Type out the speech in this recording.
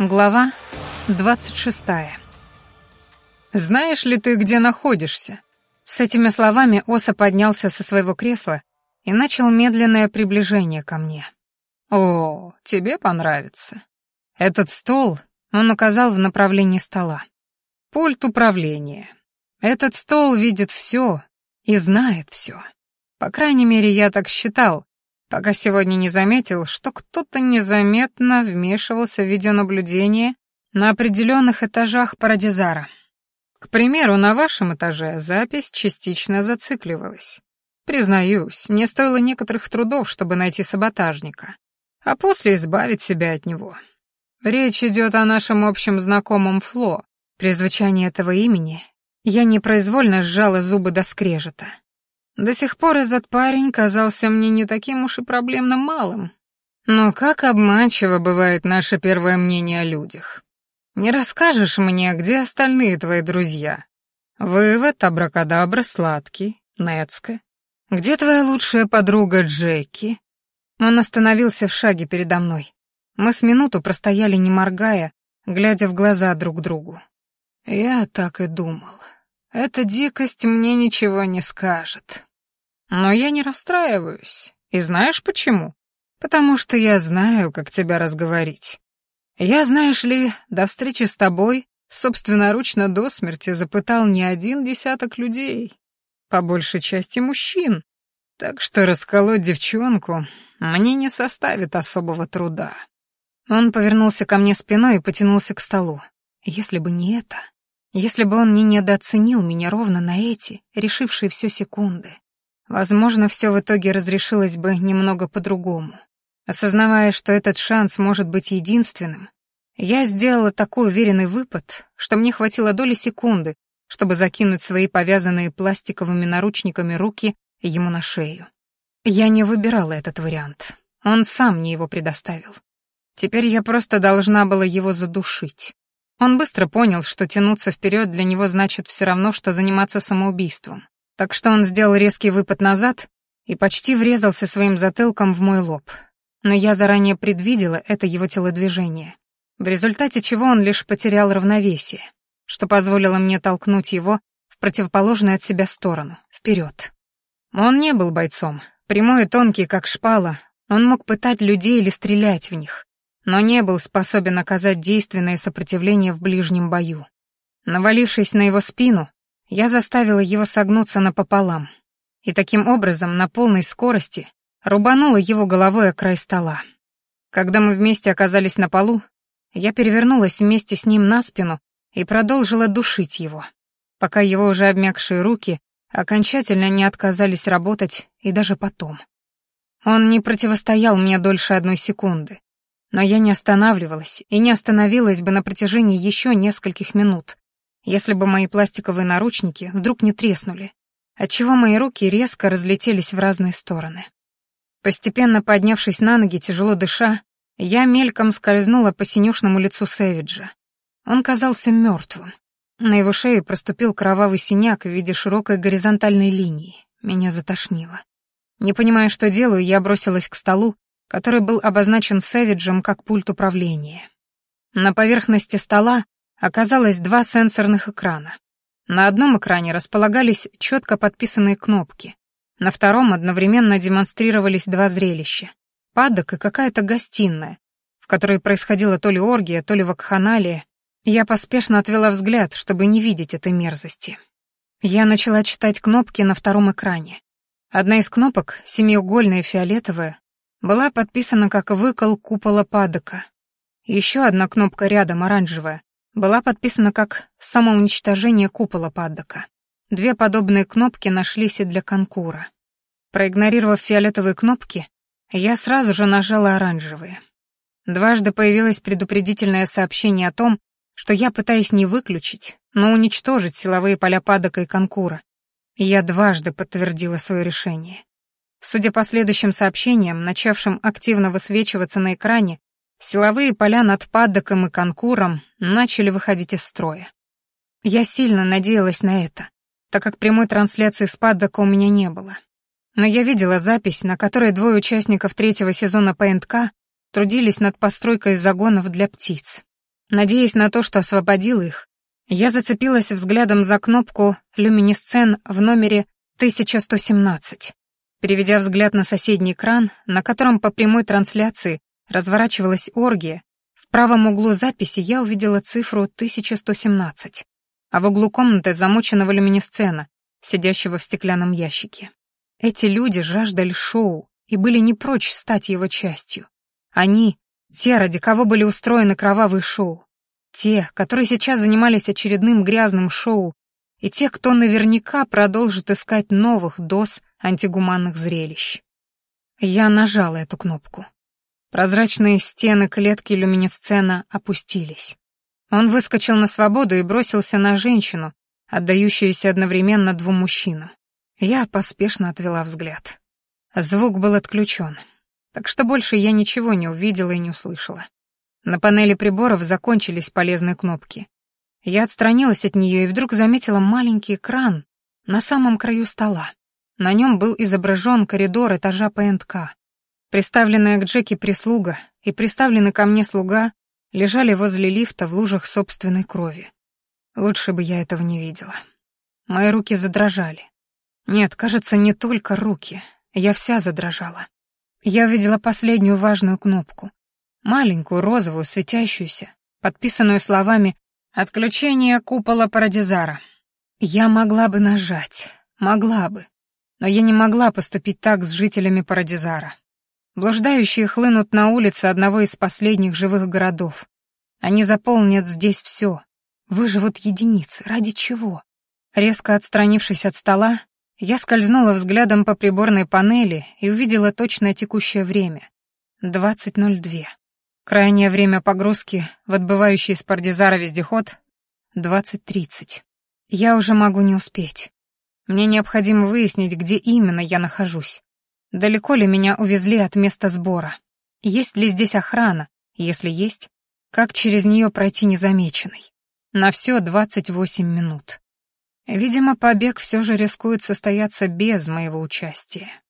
Глава 26. «Знаешь ли ты, где находишься?» С этими словами Оса поднялся со своего кресла и начал медленное приближение ко мне. «О, тебе понравится. Этот стол...» — он указал в направлении стола. «Пульт управления. Этот стол видит все и знает все. По крайней мере, я так считал, пока сегодня не заметил, что кто-то незаметно вмешивался в видеонаблюдение на определенных этажах Парадизара. К примеру, на вашем этаже запись частично зацикливалась. Признаюсь, мне стоило некоторых трудов, чтобы найти саботажника, а после избавить себя от него. Речь идет о нашем общем знакомом Фло. При звучании этого имени я непроизвольно сжала зубы до скрежета. До сих пор этот парень казался мне не таким уж и проблемным малым. Но как обманчиво бывает наше первое мнение о людях. Не расскажешь мне, где остальные твои друзья? Вывод, абракадабра, сладкий, Нецка. Где твоя лучшая подруга Джеки? Он остановился в шаге передо мной. Мы с минуту простояли, не моргая, глядя в глаза друг другу. Я так и думал. Эта дикость мне ничего не скажет. Но я не расстраиваюсь. И знаешь почему? Потому что я знаю, как тебя разговорить. Я, знаешь ли, до встречи с тобой собственноручно до смерти запытал не один десяток людей, по большей части мужчин. Так что расколоть девчонку мне не составит особого труда. Он повернулся ко мне спиной и потянулся к столу. Если бы не это, если бы он не недооценил меня ровно на эти, решившие все секунды, Возможно, все в итоге разрешилось бы немного по-другому. Осознавая, что этот шанс может быть единственным, я сделала такой уверенный выпад, что мне хватило доли секунды, чтобы закинуть свои повязанные пластиковыми наручниками руки ему на шею. Я не выбирала этот вариант. Он сам мне его предоставил. Теперь я просто должна была его задушить. Он быстро понял, что тянуться вперед для него значит все равно, что заниматься самоубийством так что он сделал резкий выпад назад и почти врезался своим затылком в мой лоб. Но я заранее предвидела это его телодвижение, в результате чего он лишь потерял равновесие, что позволило мне толкнуть его в противоположную от себя сторону, вперед. Он не был бойцом, прямой и тонкий, как шпала, он мог пытать людей или стрелять в них, но не был способен оказать действенное сопротивление в ближнем бою. Навалившись на его спину, я заставила его согнуться напополам и таким образом на полной скорости рубанула его головой о край стола. Когда мы вместе оказались на полу, я перевернулась вместе с ним на спину и продолжила душить его, пока его уже обмякшие руки окончательно не отказались работать и даже потом. Он не противостоял мне дольше одной секунды, но я не останавливалась и не остановилась бы на протяжении еще нескольких минут, если бы мои пластиковые наручники вдруг не треснули, отчего мои руки резко разлетелись в разные стороны. Постепенно поднявшись на ноги, тяжело дыша, я мельком скользнула по синюшному лицу Сэвиджа. Он казался мертвым. На его шее проступил кровавый синяк в виде широкой горизонтальной линии. Меня затошнило. Не понимая, что делаю, я бросилась к столу, который был обозначен Сэвиджем как пульт управления. На поверхности стола оказалось два сенсорных экрана. На одном экране располагались четко подписанные кнопки, на втором одновременно демонстрировались два зрелища. Падок и какая-то гостиная, в которой происходила то ли оргия, то ли вакханалия. Я поспешно отвела взгляд, чтобы не видеть этой мерзости. Я начала читать кнопки на втором экране. Одна из кнопок, семиугольная фиолетовая, была подписана как выкол купола падока. Еще одна кнопка рядом, оранжевая, была подписана как «самоуничтожение купола Паддока». Две подобные кнопки нашлись и для конкура. Проигнорировав фиолетовые кнопки, я сразу же нажала оранжевые. Дважды появилось предупредительное сообщение о том, что я пытаюсь не выключить, но уничтожить силовые поля Паддока и конкура. Я дважды подтвердила свое решение. Судя по следующим сообщениям, начавшим активно высвечиваться на экране, Силовые поля над Паддоком и Конкуром начали выходить из строя. Я сильно надеялась на это, так как прямой трансляции с Паддока у меня не было. Но я видела запись, на которой двое участников третьего сезона ПНК трудились над постройкой загонов для птиц. Надеясь на то, что освободила их, я зацепилась взглядом за кнопку «Люминесцен» в номере 1117. Переведя взгляд на соседний экран, на котором по прямой трансляции разворачивалась оргия, в правом углу записи я увидела цифру 1117, а в углу комнаты замученного люминесцена, сидящего в стеклянном ящике. Эти люди жаждали шоу и были не прочь стать его частью. Они — те, ради кого были устроены кровавые шоу. Те, которые сейчас занимались очередным грязным шоу, и те, кто наверняка продолжит искать новых доз антигуманных зрелищ. Я нажала эту кнопку. Прозрачные стены клетки люминесцена опустились. Он выскочил на свободу и бросился на женщину, отдающуюся одновременно двум мужчинам. Я поспешно отвела взгляд. Звук был отключен, так что больше я ничего не увидела и не услышала. На панели приборов закончились полезные кнопки. Я отстранилась от нее и вдруг заметила маленький экран на самом краю стола. На нем был изображен коридор этажа ПНК. Приставленная к Джеки прислуга и приставленный ко мне слуга лежали возле лифта в лужах собственной крови. Лучше бы я этого не видела. Мои руки задрожали. Нет, кажется, не только руки. Я вся задрожала. Я увидела последнюю важную кнопку. Маленькую, розовую, светящуюся, подписанную словами «Отключение купола Парадизара». Я могла бы нажать, могла бы, но я не могла поступить так с жителями Парадизара. Блуждающие хлынут на улицы одного из последних живых городов. Они заполнят здесь все. Выживут единицы. Ради чего? Резко отстранившись от стола, я скользнула взглядом по приборной панели и увидела точное текущее время. 20.02. Крайнее время погрузки в отбывающий из Пардизара вездеход — 20.30. Я уже могу не успеть. Мне необходимо выяснить, где именно я нахожусь. Далеко ли меня увезли от места сбора? Есть ли здесь охрана? Если есть, как через нее пройти незамеченной? На все 28 минут. Видимо, побег все же рискует состояться без моего участия.